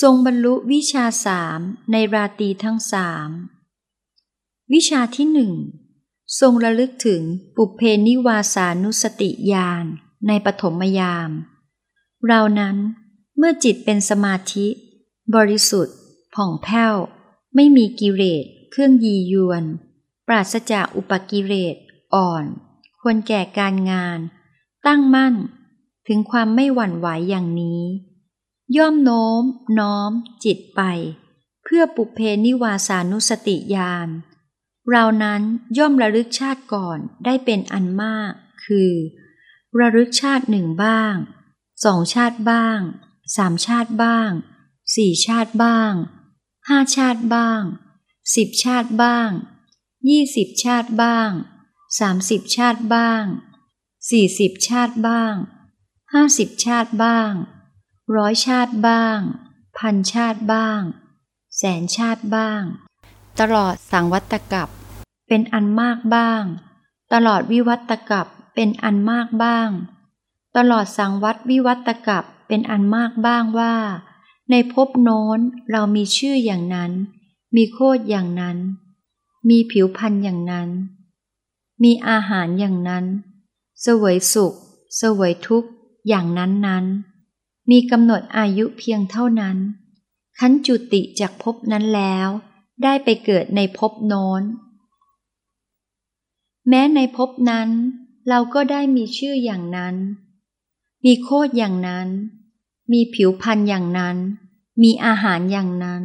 ทรงบรรลุวิชาสามในราตีทั้งสามวิชาที่หนึ่งทรงระลึกถึงปุเพนิวาสานุสติญาณในปฐมยาม เรานั้นเมื่อจิตเป็นสมาธิ บริสุทธิ์ ผ่องแผ้ว ไม่มีกิเลสเครื่องยียวน ปราศจากอุปกิเลสอ่อน ควรแก่การงาน ตั้งมั่น ถึงความไม่หวั่นไหวอย่างนี้ ย่อมโน้ม น้อม จิตไป เพื่อปุเพนิวาสานุสติญาณเรานั้นย่อมระลึกชาติก่อนได้เป็นอันมาก คือ ระลึกชาติหนึ่งบ้างสองชาติบ้างสามชาติบ้างสี่ชาติบ้างห้าชาติบ้างสิบชาติบ้างยี่สิบชาติบ้างสามสิบชาติบ้างสี่สิบชาติบ้างห้าสิบชาติบ้าง ร้อยชาติบ้าง พันชาติบ้าง แสนชาติบ้าง ตลอดสังวัตกับ เป็นอันมากบ้าง ตลอดวิวัตกับเป็นอันมากบ้าง ตลอดสังวัตวิวัตกับเป็นอันมากบ้างว่า ในภพโน้นเรามีชื่ออย่างนั้น มีโคดอย่างนั้น มีผิวพันธ์อย่างนั้น มีอาหารอย่างนั้นเสวยสุขเสวยทุกข์อย่างนั้นนั้น มีกำหนดอายุเพียงเท่านั้น ขั้นจุติจากภพนั้นแล้ว ได้ไปเกิดในภพโน้น แม้ในภพนั้น เราก็ได้มีชื่ออย่างนั้น มีโคดอย่างนั้น มีผิวพันธ์อย่างนั้น มีอาหารอย่างนั้น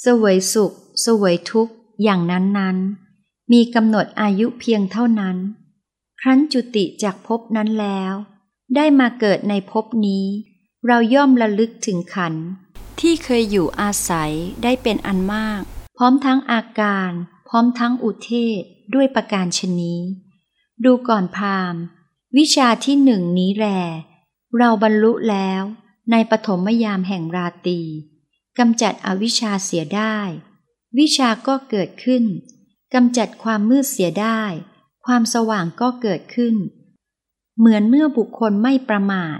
เสวยสุขเสวยทุกข์อย่างนั้นนั้น มีกำหนดอายุเพียงเท่านั้น ครั้นจุติจากภพนั้นแล้ว ได้มาเกิดในภพนี้ เราย่อมระลึกถึงขัน ที่เคยอยู่อาศัยได้เป็นอันมาก พร้อมทั้งอาการ พร้อมทั้งอุเทศด้วยประการชนี้ ดูก่อนพามวิชาที่หนึ่งนี้แลเราบรรลุแล้วในปฐมยามแห่งราตีกำจัดอวิชชาเสียได้ วิชาก็เกิดขึ้นกำจัดความมืดเสียได้ ความสว่างก็เกิดขึ้น เหมือนเมื่อบุคคลไม่ประมาท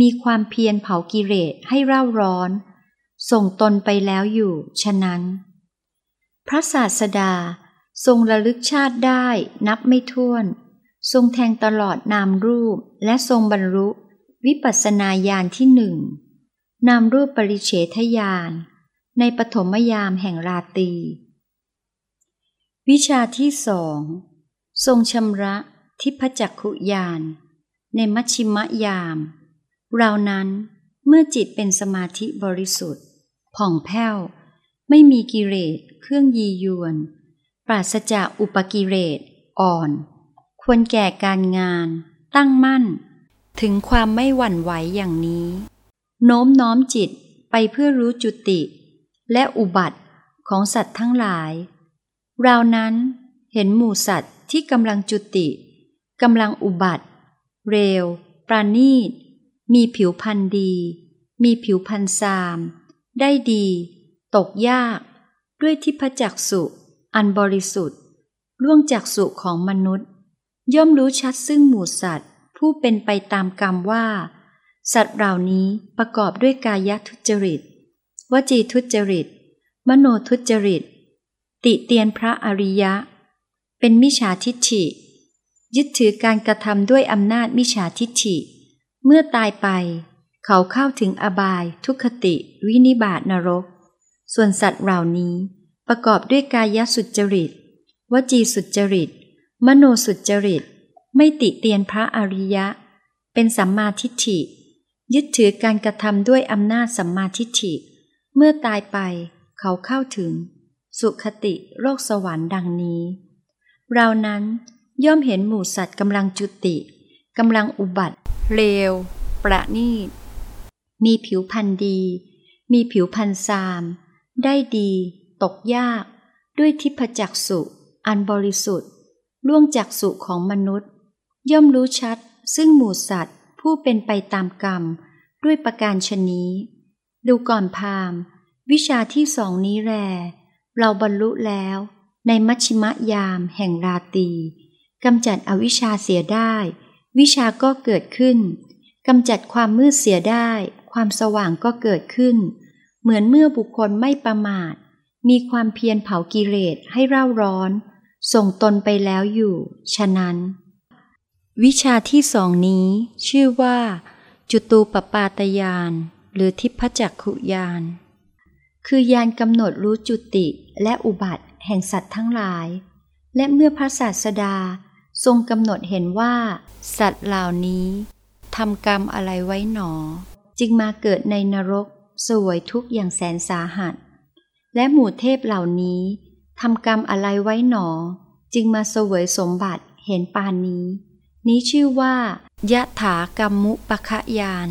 มีความเพียรเผากิเลสให้เร่าร้อน ส่งตนไปแล้วอยู่ ฉะนั้น พระศาสดาทรงระลึกชาติได้นับไม่ถ้วน ทรงแทงตลอดนามรูปและทรงบรรลุ วิปัสสนาญาณที่หนึ่ง นามรูปปริเฉทญาณในปฐมยามแห่งราตรีวิชาที่สองทรงชำระทิพจักขุยานในมัชชิมยาม เรานั้นเมื่อจิตเป็นสมาธิบริสุทธิ์ ผ่องแผ้ว ไม่มีกิเลสเครื่องยียวน ปราศจากอุปกิเลสอ่อน ควรแก่การงาน ตั้งมั่น ถึงความไม่หวั่นไหวอย่างนี้ โน้มน้อมจิตไปเพื่อรู้จุติ และอุบัติของสัตว์ทั้งหลาย เรานั้นเห็นหมู่สัตว์ที่กำลังจุติกำลังอุบัติ เร็ว ปราณีต มีผิวพันธ์ดี มีผิวพันธ์ซาม ได้ดี ตกยาก ด้วยทิพจักสุอันบริสุทธิ์ ล่วงจากสุของมนุษย์ ย่อมรู้ชัดซึ่งหมู่สัตว์ ผู้เป็นไปตามกรรมว่า สัตว์เหล่านี้ประกอบด้วยกายทุจริต วจีทุจริต มโนทุจริต ติเตียนพระอริยะ เป็นมิจฉาทิฏฐิ ยึดถือการกระทำด้วยอำนาจมิจฉาทิฏฐิ เมื่อตายไป เขาเข้าถึงอบาย ทุคติ วินิบาตนรก ส่วนสัตว์เหล่านี้ประกอบด้วยกายสุจริต วจีสุจริต มโนสุจริต ไม่ติเตียนพระอริยะ เป็นสัมมาทิฏฐิ ยึดถือการกระทำด้วยอำนาจสัมมาทิฏฐิ เมื่อตายไป เขาเข้าถึง สุขติโลกสวรรค์ดังนี้ เรานั้นย่อมเห็นหมู่สัตว์กำลังจุติกำลังอุบัติ เลว ประณีต มีผิวพันธ์ดี มีผิวพันธ์ซาม ได้ดี ตกยาก ด้วยทิพจักสุอันบริสุทธิ์ ล่วงจากสุของมนุษย์ ย่อมรู้ชัด ซึ่งหมู่สัตว์ ผู้เป็นไปตามกรรม ด้วยประการชนี้ ดูก่อนพาม วิชาที่สองนี้แรเราบรรลุแล้ว ในมัชชิมยามแห่งราตีกำจัดอวิชชาเสียได้ วิชาก็เกิดขึ้นกำจัดความมืดเสียได้ ความสว่างก็เกิดขึ้น เหมือนเมื่อบุคคลไม่ประมาท มีความเพียรเผากิเลสให้เร่าร้อน ส่งตนไปแล้วอยู่ ฉะนั้น วิชาที่สองนี้ ชื่อว่า จุตูปปาตยาน หรือทิพจักขุยาน คือยานกำหนดรู้จุติและอุบัติแห่งสัตว์ทั้งหลาย และเมื่อพระศาสดา ทรงกำหนดเห็นว่า สัตว์เหล่านี้ทำกรรมอะไรไว้หนอ จึงมาเกิดในนรกสวยทุกข์อย่างแสนสาหัส และหมู่เทพเหล่านี้ทำกรรมอะไรไว้หนอ จึงมาสวยสมบัติเห็นปานนี้ นี้ชื่อว่ายะถากรรมุปคะยาน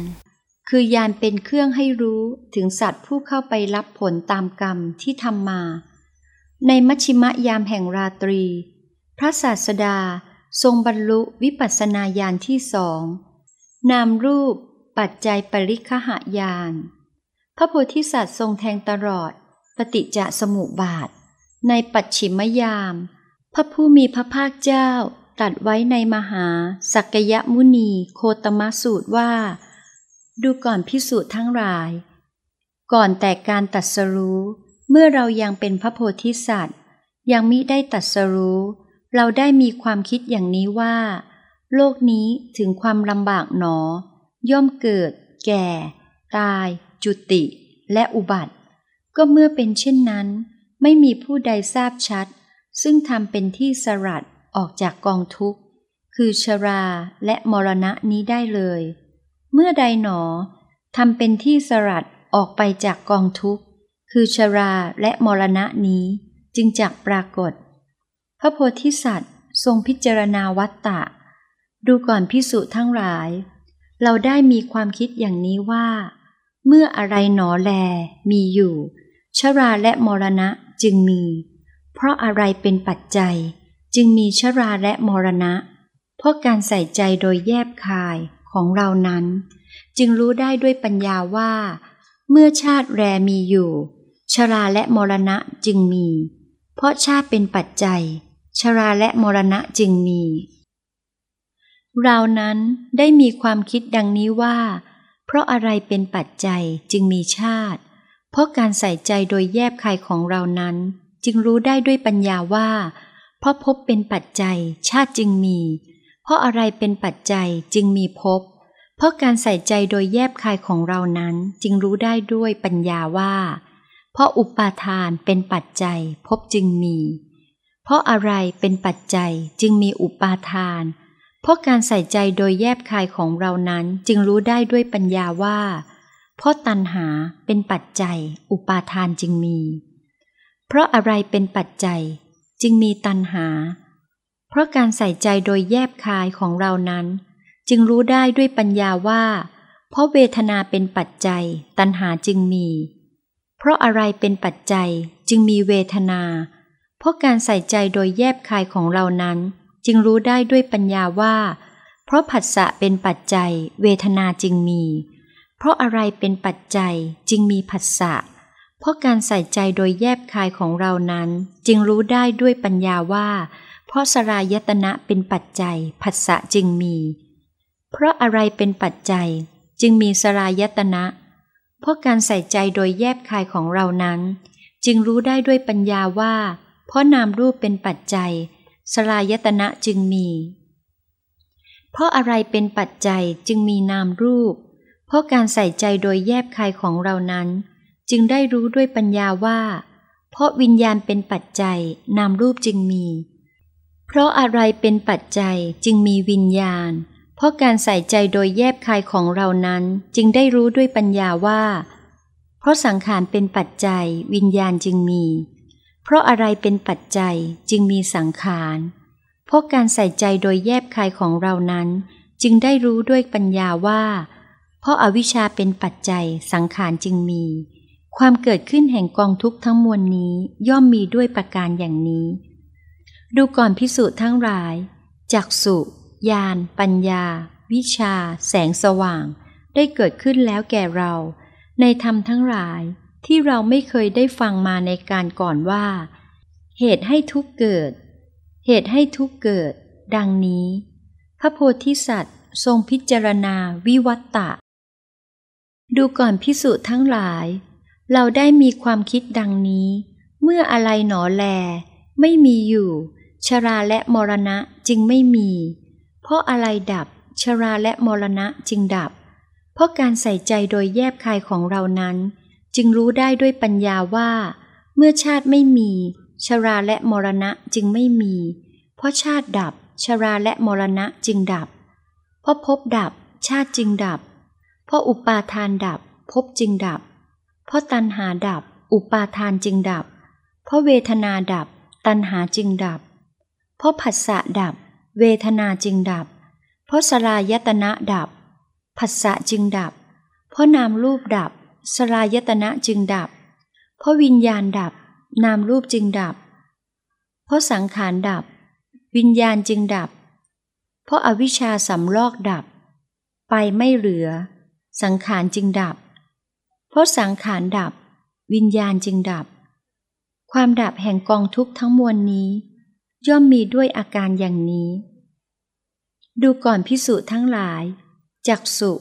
คือยานเป็นเครื่องให้รู้ถึงสัตว์ผู้เข้าไปรับผลตามกรรมที่ทำมา ในมัชชิมะยามแห่งราตรี พระศาสดา ทรงบรรลุวิปัสสนาญาณที่สองนามรูปปัจจัยปริคหายาน พระโพธิสัตว์ทรงแทงตลอด ปฏิจจสมุปบาท ในปัจฉิมยาม พระผู้มีพระภาคเจ้าตัดไว้ในมหาสักยมุนีโคตมสูตรว่า ดูก่อนพิสูจน์ทั้งหลาย ก่อนแต่การตัดสรู้ เมื่อเรายังเป็นพระโพธิสัตว์ ยังมิได้ตัดสรู้ เราได้มีความคิดอย่างนี้ว่า โลกนี้ถึงความลำบากหนอ ย่อมเกิด แก่ ตาย จุติ และอุบัติ ก็เมื่อเป็นเช่นนั้น ไม่มีผู้ใดทราบชัด ซึ่งทำเป็นที่สลัดออกจากกองทุกข์ คือชราและมรณะนี้ได้เลย เมื่อใดหนอทำเป็นที่สลัดออกไปจากกองทุกข์ คือชราและมรณะนี้จึงจักปรากฏ ระโพธิสัตว์ ทรงพิจารณาวัตตะ ดูก่อนพิสุทั้งหลาย เราได้มีความคิดอย่างนี้ว่า เมื่ออะไรหนอแลมีอยู่ ชราและมรณะจึงมี เพราะอะไรเป็นปัจจัย จึงมีชราและมรณะ เพราะการใส่ใจโดยแยบคายของเรานั้น จึงรู้ได้ด้วยปัญญาว่า เมื่อชาติแรมีอยู่ ชราและมรณะจึงมี เพราะชาติเป็นปัจจัย ชราและมรณะจึงมี เรานั้นได้มีความคิดดังนี้ว่า เพราะอะไรเป็นปัจจัยจึงมีชาติ เพราะการใส่ใจโดยแยบคายของเรานั้น จึงรู้ได้ด้วยปัญญาว่า เพราะพบเป็นปัจจัยชาติจึงมี เพราะอะไรเป็นปัจจัยจึงมีพบ เพราะการใส่ใจโดยแยบคายของเรานั้นจึงรู้ได้ด้วยปัญญาว่า เพราะอุปาทานเป็นปัจจัยพบจึงมี เพราะอะไรเป็นปัจจัยจึงมีอุปาทาน เพราะการใส่ใจโดยแยบคายของเรานั้นจึงรู้ได้ด้วยปัญญาว่า เพราะตัณหาเป็นปัจจัย อุปาทานจึงมี เพราะอะไรเป็นปัจจัยจึงมีตัณหา เพราะการใส่ใจโดยแยบคายของเรานั้น จึงรู้ได้ด้วยปัญญาว่า เพราะเวทนาเป็นปัจจัย ตัณหาจึงมี เพราะอะไรเป็นปัจจัยจึงมีเวทนาเราะการใส่ใจโดยแยบคายของเรานั้น จึงรู้ได้ด้วยปัญญาว่า เพราะผัสสะเป็นปัจจัย เวทนาจึงมี เพราะอะไรเป็นปัจจัยจึงมีผัสสะ เพราะการใส่ใจโดยแยบคายของเรานั้น จึงรู้ได้ด้วยปัญญาว่า เพราะสรายตนะเป็นปัจจัย ผัสสะจึงมี เพราะอะไรเป็นปัจจัย จึงมีสรายตนะ เพราะการใส่ใจโดยแยบคายของเรานั้น จึงรู้ได้ด้วยปัญญาว่า เพราะนามรูปเป็นปัจจัย สลายตนะจึงมี เพราะอะไรเป็นปัจจัยจึงมีนามรูป เพราะการใส่ใจโดยแยบคายของเรานั้น จึงได้รู้ด้วยปัญญาว่า เพราะวิญญาณเป็นปัจจัย นามรูปจึงมี เพราะอะไรเป็นปัจจัยจึงมีวิญญาณ เพราะการใส่ใจโดยแยบคายของเรานั้น จึงได้รู้ด้วยปัญญาว่า เพราะสังขารเป็นปัจจัย วิญญาณจึงมี เพราะอะไรเป็นปัจจัยจึงมีสังขาร เพราะการใส่ใจโดยแยบคายของเรานั้น จึงได้รู้ด้วยปัญญาว่า เพราะอาวิชชาเป็นปัจจัยสังขารจึงมี ความเกิดขึ้นแห่งกองทุกข์ทั้งมวลนี้ย่อมมีด้วยประการอย่างนี้ ดูก่อนพิสูจน์ทั้งหลายจักสุญาณปัญญา วิชา แสงสว่าง ได้เกิดขึ้นแล้วแก่เรา ในธรรมทั้งหลาย ที่เราไม่เคยได้ฟังมาในการก่อนว่า เหตุให้ทุกเกิด เหตุให้ทุกเกิด ดังนี้ พระโพธิสัตว์ทรงพิจารณาวิวัตตะ ดูก่อนพิสุทั้งหลาย เราได้มีความคิดดังนี้ เมื่ออะไรหนอแล ไม่มีอยู่ ชราและมรณะจึงไม่มี เพราะอะไรดับ ชราและมรณะจึงดับ เพราะการใส่ใจโดยแยบคายของเรานั้น จึงรู้ได้ด้วยปัญญาว่า เมื่อชาติไม่มี ชราและมรณะจึงไม่มี เพราะชาติดับ ชราและมรณะจึงดับ เพราะภพดับ ชาติจึงดับ เพราะอุปาทานดับภพจึงดับ เพราะตัณหาดับ อุปาทานจึงดับ เพราะเวทนาดับ ตัณหาจึงดับ เพราะผัสสะดับ เวทนาจึงดับ เพราะสลายตนะดับผัสสะจึงดับ เพราะนามรูปดับ สลายตนะจึงดับ เพราะวิญญาณดับ นามรูปจึงดับ เพราะสังขารดับ วิญญาณจึงดับ เพราะอาวิชชาสำลอกดับ ไปไม่เหลือ สังขารจึงดับ เพราะสังขารดับ วิญญาณจึงดับ ความดับแห่งกองทุกข์ทั้งมวลนี้ ย่อมมีด้วยอาการอย่างนี้ ดูก่อนพิสุทั้งหลายจักสุ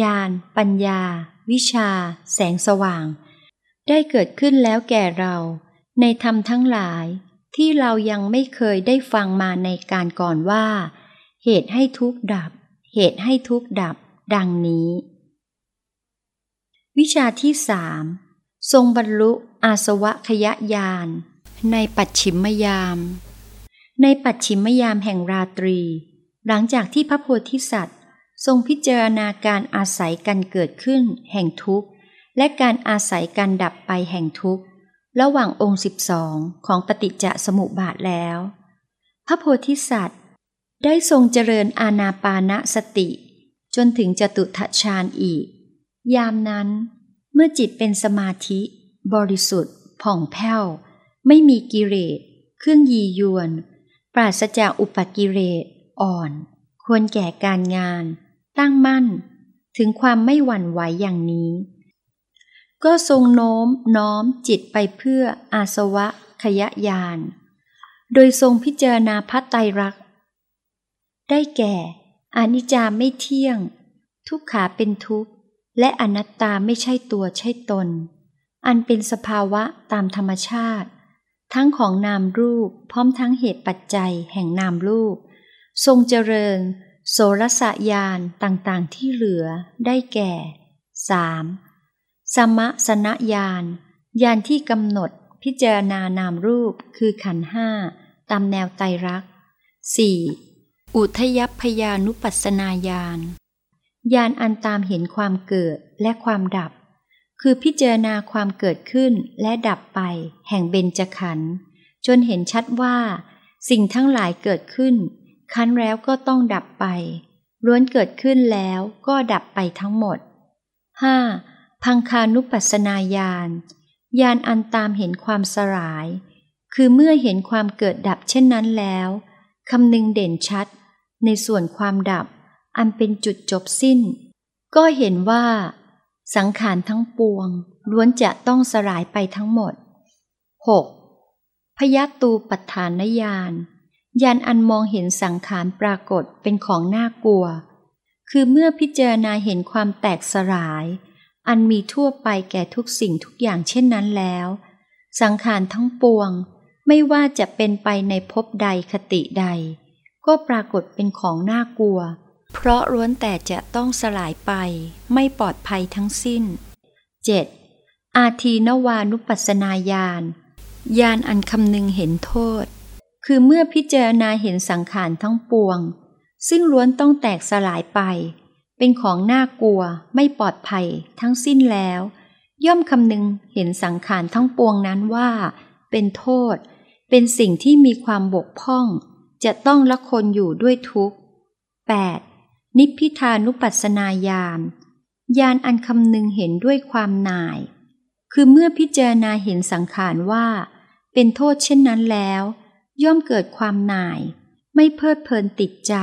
ญาณปัญญา วิชา แสงสว่าง ได้เกิดขึ้นแล้วแก่เรา ในธรรมทั้งหลาย ที่เรายังไม่เคยได้ฟังมาในการก่อนว่า เหตุให้ทุกข์ดับ เหตุให้ทุกข์ดับ ดังนี้ วิชาที่สามทรงบรรลุอาสวะขยะยาน ในปัจฉิมยาม ในปัจฉิมยามแห่งราตรี หลังจากที่พระโพธิสัตว์ ทรงพิจารณาการอาศัยกันเกิดขึ้นแห่งทุกข์ และการอาศัยการดับไปแห่งทุกข์ ระหว่างองค์สิบสองของปฏิจจสมุปบาทแล้ว พระโพธิสัตว์ ได้ทรงเจริญอาณาปานสติ จนถึงจตุทชาญอีก ยามนั้นเมื่อจิตเป็นสมาธิ บริสุทธิ์ ผ่องแผ้ว ไม่มีกิเลสเครื่องยียวน ปราศจากอุปกิเลสอ่อน ควรแก่การงาน ตั้งมั่น ถึงความไม่หวั่นไหวอย่างนี้ ก็ทรงโน้มน้อมจิตไปเพื่ออาสวะขยะยาน โดยทรงพิจารณาพัตไตรักได้แก่อนิจจาไม่เที่ยง ทุกขาเป็นทุกข์ และอนัตตาไม่ใช่ตัวใช่ตน อันเป็นสภาวะตามธรรมชาติ ทั้งของนามรูปพร้อมทั้งเหตุปัจจัยแห่งนามรูป ทรงเจริญ โสรสยานต่างๆที่เหลือได้แก่ 3. สมะสนญาณญาณที่กำหนดพิจารณานามรูปคือขันห้าตามแนวไตรรัก 4. อุทยพยานุปัสนาญาณญาณอันตามเห็นความเกิดและความดับ คือพิจารณาความเกิดขึ้นและดับไปแห่งเบญจขันธ์จนเห็นชัดว่า สิ่งทั้งหลายเกิดขึ้น คั้นแล้วก็ต้องดับไป ล้วนเกิดขึ้นแล้วก็ดับไปทั้งหมด 5. พังคานุปัสนาญาณญาณอันตามเห็นความสลาย คือเมื่อเห็นความเกิดดับเช่นนั้นแล้วคำนึงเด่นชัด ในส่วนความดับ อันเป็นจุดจบสิ้น ก็เห็นว่า สังขารทั้งปวง ล้วนจะต้องสลายไปทั้งหมด 6. พยัตตูปัฏฐานญาณ ยานอันมองเห็นสังขารปรากฏเป็นของน่ากลัว คือเมื่อพิจารณาเห็นความแตกสลาย อันมีทั่วไปแก่ทุกสิ่งทุกอย่างเช่นนั้นแล้ว สังขารทั้งปวง ไม่ว่าจะเป็นไปในภพใดคติใด ก็ปรากฏเป็นของน่ากลัว เพราะล้วนแต่จะต้องสลายไป ไม่ปลอดภัยทั้งสิ้น 7. อาทีนวานุปัสนาญาณญาณอันคำนึงเห็นโทษ คือเมื่อพิจารณาเห็นสังขารทั้งปวง ซึ่งล้วนต้องแตกสลายไป เป็นของน่ากลัวไม่ปลอดภัยทั้งสิ้นแล้ว ย่อมคำนึงเห็นสังขารทั้งปวงนั้นว่า เป็นโทษ เป็นสิ่งที่มีความบกพร่อง จะต้องละคนอยู่ด้วยทุกข์ 8. นิพพิทานุปัสนาญาณญาณอันคำนึงเห็นด้วยความหน่าย คือเมื่อพิจารณาเห็นสังขารว่า เป็นโทษเช่นนั้นแล้ว ย่อมเกิดความหน่าย ไม่เพลิดเพลินติดใจ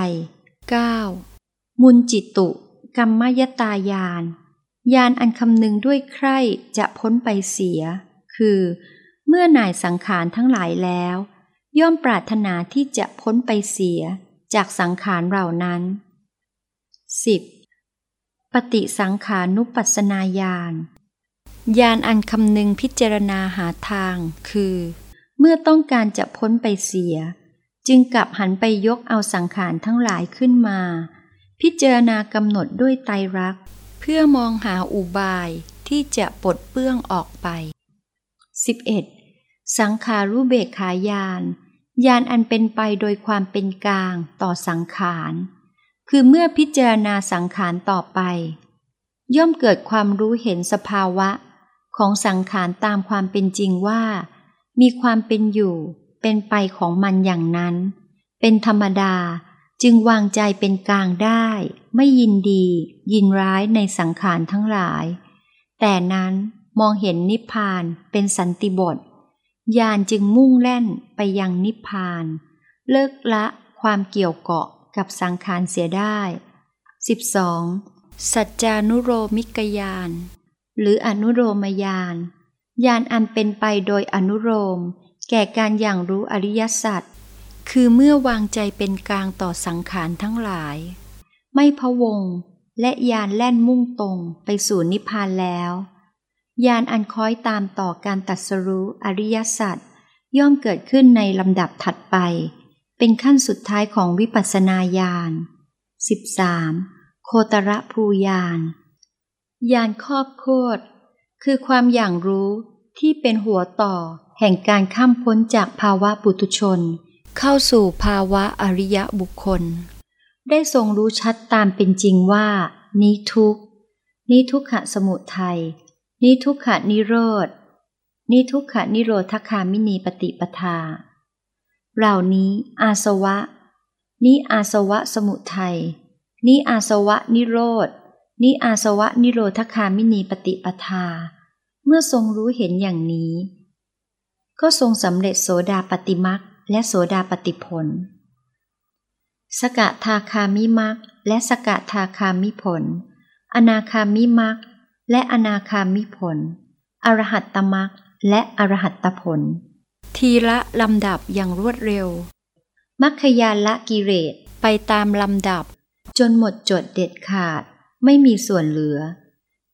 9. มุนจิตุ กรรมยตายานญาณอันคำนึงด้วยใคร่จะพ้นไปเสีย คือ เมื่อหน่ายสังขารทั้งหลายแล้ว ย่อมปรารถนาที่จะพ้นไปเสีย จากสังขารเหล่านั้น 10. ปฏิสังขานุปัสนาญาณยานอันคำนึงพิจารณาหาทาง คือเมื่อต้องการจะพ้นไปเสีย จึงกลับหันไปยกเอาสังขารทั้งหลายขึ้นมา พิจารณากำหนดด้วยไตรรัก เพื่อมองหาอุบายที่จะปลดเปื้องออกไป 11. สังขารุเบกขายานยานอันเป็นไปโดยความเป็นกลางต่อสังขาร คือเมื่อพิจารณาสังขารต่อไป ย่อมเกิดความรู้เห็นสภาวะของสังขารตามความเป็นจริงว่า มีความเป็นอยู่เป็นไปของมันอย่างนั้น เป็นธรรมดาจึงวางใจเป็นกลางได้ ไม่ยินดี ยินร้ายในสังขารทั้งหลาย แต่นั้นมองเห็นนิพพานเป็นสันติบทญาณจึงมุ่งแล่นไปยังนิพพาน เลิกละความเกี่ยวเกาะกับสังขารเสียได้ 12. สัจจานุโรมิกยาน หรืออนุโรมยาน ยานอันเป็นไปโดยอนุโรมแก่การอย่างรู้อริยสัจคือเมื่อวางใจเป็นกลางต่อสังขารทั้งหลาย ไม่พะวงและยานแล่นมุ่งตรงไปสู่นิพพานแล้วญาณอันคอยตามต่อการตัดสรู้อริยสัจย่อมเกิดขึ้นในลำดับถัดไป เป็นขั้นสุดท้ายของวิปัสสนาญาณ 13. โคตรภูญาณญาณครอบโคตร คือความอย่างรู้ที่เป็นหัวต่อแห่งการข้ามพ้นจากภาวะปุถุชน เข้าสู่ภาวะอริยบุคคล ได้ทรงรู้ชัดตามเป็นจริงว่า นี้ทุกนี้ทุกขะสมุทัยนิทุกขานิโรธนิทุกขานิโรธคามินีปฏิปทา เหล่านี้อาสวะนิอาสวะสมุทัยนิอาสวะนิโรธนิอาสวะนิโรธคามินีปฏิปทา เมื่อทรงรู้เห็นอย่างนี้ ก็ทรงสำเร็จโสดาปฏิมักและโสดาปฏิผล สกทาคามิมักและสกทาคามิผล อนาคามิมักและอนาคามิผล อรหัตตมักและอรหัตตผล ทีละลำดับอย่างรวดเร็ว มัคคยานละกิเลสไปตามลำดับ จนหมดจดเด็ดขาดไม่มีส่วนเหลือ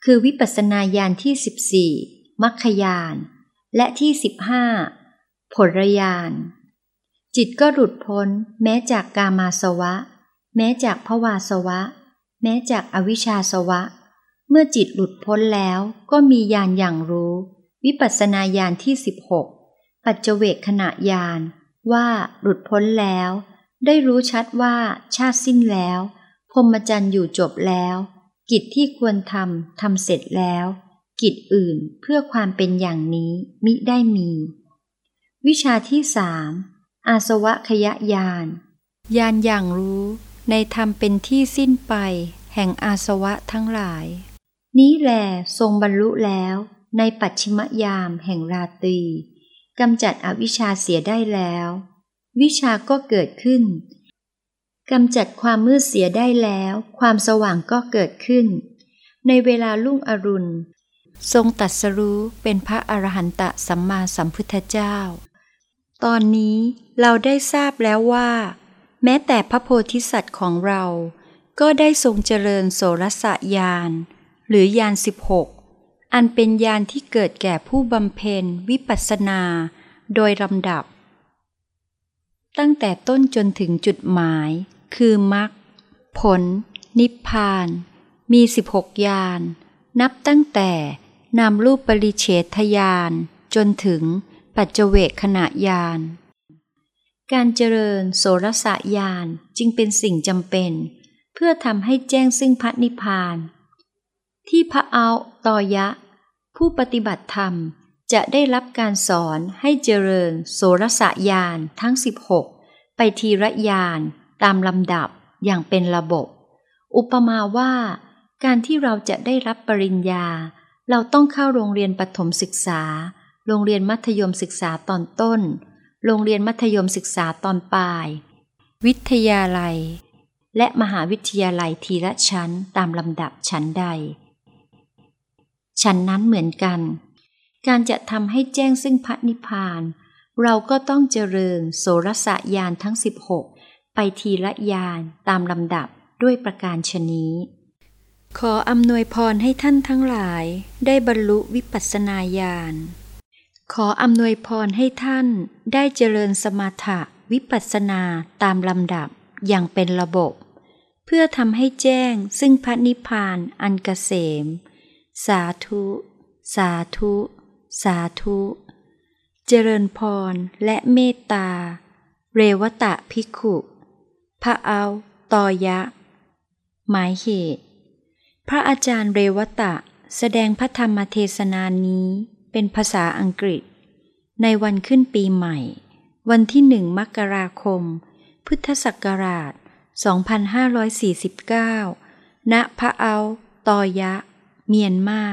คือวิปัสสนาญาณที่ 14มัคคยานและที่ 15 ผลญาณ จิตก็หลุดพ้น แม้จากกามาสวะ แม้จากภวาสวะ แม้จากอวิชชาสวะ เมื่อจิตหลุดพ้นแล้วก็มีญาณอย่างรู้ วิปัสสนาญาณที่ 16 ปัจเจเวกขณะญาณว่าหลุดพ้นแล้ว ได้รู้ชัดว่าชาติสิ้นแล้วพรมจรรย์อยู่จบแล้ว กิจที่ควรทำทำเสร็จแล้ว กิจอื่นเพื่อความเป็นอย่างนี้มิได้มี วิชาที่สามอาสวะขยะญาณญาณอย่างรู้ในธรรมเป็นที่สิ้นไป แห่งอาสวะทั้งหลาย นี้แลทรงบรรลุแล้วในปัจฉิมยามแห่งราตรีกำจัดอวิชชาเสียได้แล้ว วิชาก็เกิดขึ้น กำจัดความมืดเสียได้แล้ว ความสว่างก็เกิดขึ้น ในเวลาลุ่งอรุณ ทรงตัดสรู้เป็นพระอรหันตสัมมาสัมพุทธเจ้า ตอนนี้เราได้ทราบแล้วว่า แม้แต่พระโพธิสัตว์ของเรา ก็ได้ทรงเจริญโสรสญาณหรือยานสิบหกอันเป็นยานที่เกิดแก่ผู้บำเพ็ญวิปัสสนา โดยลำดับ ตั้งแต่ต้นจนถึงจุดหมาย คือมรรคผล นิพพาน มีสิบหกยาน นับตั้งแต่นำรูปปริเฉทยาน จนถึงปัจเจเวกขณะยาน การเจริญโสรสะยานจึงเป็นสิ่งจำเป็น เพื่อทำให้แจ้งซึ่งพระนิพพาน ที่พระเอาตอยะ ผู้ปฏิบัติธรรมจะได้รับการสอนให้เจริญโสรสะยานทั้ง 16 ไปทีละยาน ตามลำดับอย่างเป็นระบบ อุปมาว่า การที่เราจะได้รับปริญญา เราต้องเข้าโรงเรียนปฐมศึกษา โรงเรียนมัธยมศึกษาตอนต้น โรงเรียนมัธยมศึกษาตอนปลาย วิทยาลัย และมหาวิทยาลัยทีละชั้นตามลำดับชั้นใดฉันนั้นเหมือนกัน การจะทำให้แจ้งซึ่งพระนิพพาน เราก็ต้องเจริญโสรสะยานทั้ง 16 ไปทีละยานตามลำดับด้วยประการชนี้ ขออำนวยพรให้ท่านทั้งหลายได้บรรลุวิปัสสนาญาณ ขออำนวยพรให้ท่านได้เจริญสมถะวิปัสสนาตามลำดับอย่างเป็นระบบ เพื่อทำให้แจ้งซึ่งพระนิพพานอันกเกษม สาธุ สาธุ สาธุ เจริญพรและเมตตา เรวตะภิกขุ พระเอาตอยะ หมายเหตุ พระอาจารย์เรวตะแสดงพระธรรมเทศนานี้เป็นภาษาอังกฤษ ในวันขึ้นปีใหม่ วันที่หนึ่งมกราคม พุทธศักราช 2549 ณพระเอาตอยะ เมียนมา